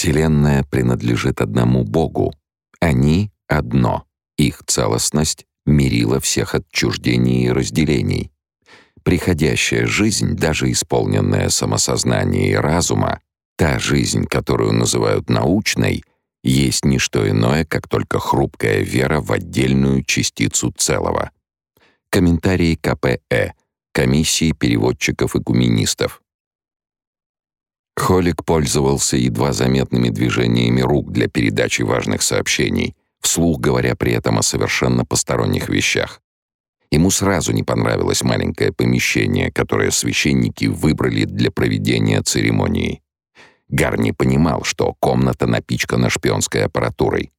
Вселенная принадлежит одному Богу. Они — одно. Их целостность мерила всех отчуждений и разделений. Приходящая жизнь, даже исполненная самосознания и разума, та жизнь, которую называют научной, есть не что иное, как только хрупкая вера в отдельную частицу целого. Комментарии КПЭ, комиссии переводчиков и куминистов. Холик пользовался едва заметными движениями рук для передачи важных сообщений, вслух говоря при этом о совершенно посторонних вещах. Ему сразу не понравилось маленькое помещение, которое священники выбрали для проведения церемонии. Гарни понимал, что комната напичкана шпионской аппаратурой.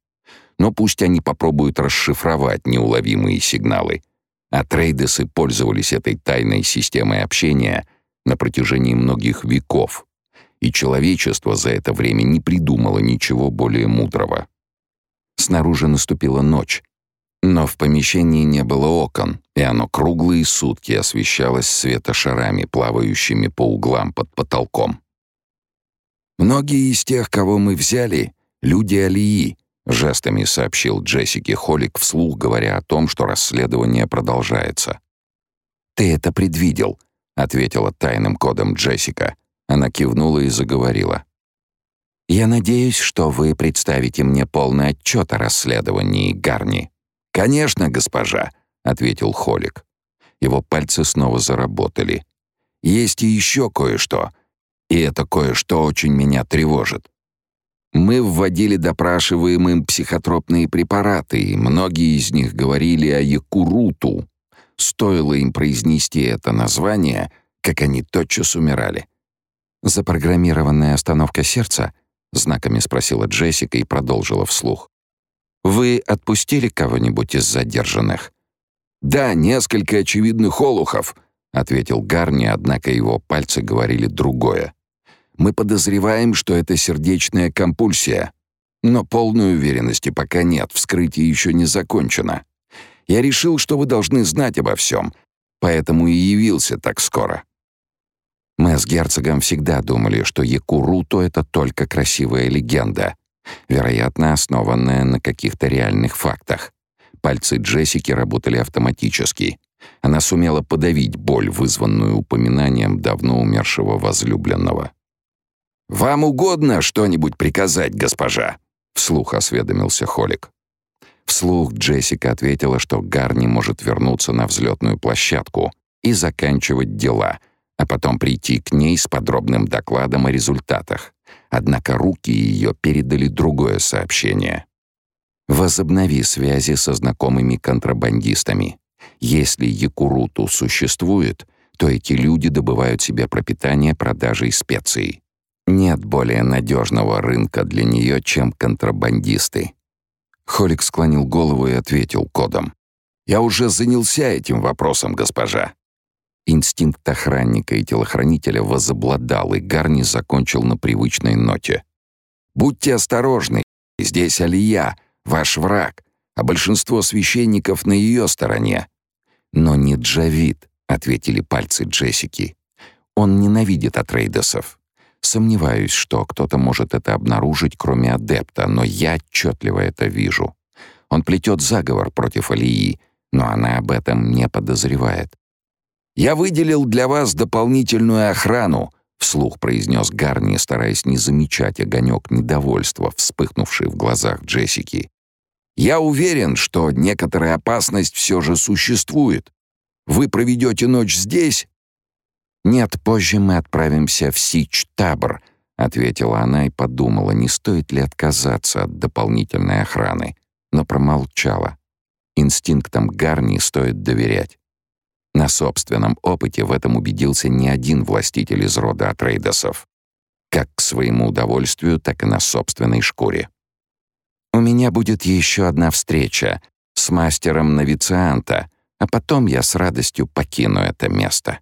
Но пусть они попробуют расшифровать неуловимые сигналы. А трейдесы пользовались этой тайной системой общения на протяжении многих веков, и человечество за это время не придумало ничего более мудрого. Снаружи наступила ночь, но в помещении не было окон, и оно круглые сутки освещалось светошарами, плавающими по углам под потолком. «Многие из тех, кого мы взяли, — люди Алии», — жестами сообщил Джессике Холик вслух, говоря о том, что расследование продолжается. «Ты это предвидел», — ответила тайным кодом Джессика. Она кивнула и заговорила. «Я надеюсь, что вы представите мне полный отчет о расследовании Гарни». «Конечно, госпожа», — ответил Холик. Его пальцы снова заработали. «Есть и еще кое-что, и это кое-что очень меня тревожит. Мы вводили допрашиваемым психотропные препараты, и многие из них говорили о якуруту. Стоило им произнести это название, как они тотчас умирали. «Запрограммированная остановка сердца?» — знаками спросила Джессика и продолжила вслух. «Вы отпустили кого-нибудь из задержанных?» «Да, несколько очевидных олухов», — ответил Гарни, однако его пальцы говорили другое. Мы подозреваем, что это сердечная компульсия. Но полной уверенности пока нет, вскрытие еще не закончено. Я решил, что вы должны знать обо всем, поэтому и явился так скоро. Мы с герцогом всегда думали, что Якуруто — это только красивая легенда, вероятно, основанная на каких-то реальных фактах. Пальцы Джессики работали автоматически. Она сумела подавить боль, вызванную упоминанием давно умершего возлюбленного. «Вам угодно что-нибудь приказать, госпожа?» — вслух осведомился Холик. Вслух Джессика ответила, что Гарни может вернуться на взлетную площадку и заканчивать дела, а потом прийти к ней с подробным докладом о результатах. Однако руки ее передали другое сообщение. «Возобнови связи со знакомыми контрабандистами. Если Якуруту существует, то эти люди добывают себе пропитание продажей специй. Нет более надежного рынка для нее, чем контрабандисты. Холик склонил голову и ответил кодом. «Я уже занялся этим вопросом, госпожа». Инстинкт охранника и телохранителя возобладал, и Гарни закончил на привычной ноте. «Будьте осторожны, здесь Алия, ваш враг, а большинство священников на ее стороне». «Но не Джавид», — ответили пальцы Джессики. «Он ненавидит Атрейдесов. Сомневаюсь, что кто-то может это обнаружить, кроме адепта, но я отчетливо это вижу. Он плетет заговор против Алии, но она об этом не подозревает. «Я выделил для вас дополнительную охрану», — вслух произнес Гарни, стараясь не замечать огонек недовольства, вспыхнувший в глазах Джессики. «Я уверен, что некоторая опасность все же существует. Вы проведете ночь здесь, «Нет, позже мы отправимся в Сич-Табр», — ответила она и подумала, не стоит ли отказаться от дополнительной охраны, но промолчала. Инстинктам Гарни стоит доверять. На собственном опыте в этом убедился не один властитель из рода Атрейдосов. Как к своему удовольствию, так и на собственной шкуре. «У меня будет еще одна встреча с мастером Навицианта, а потом я с радостью покину это место».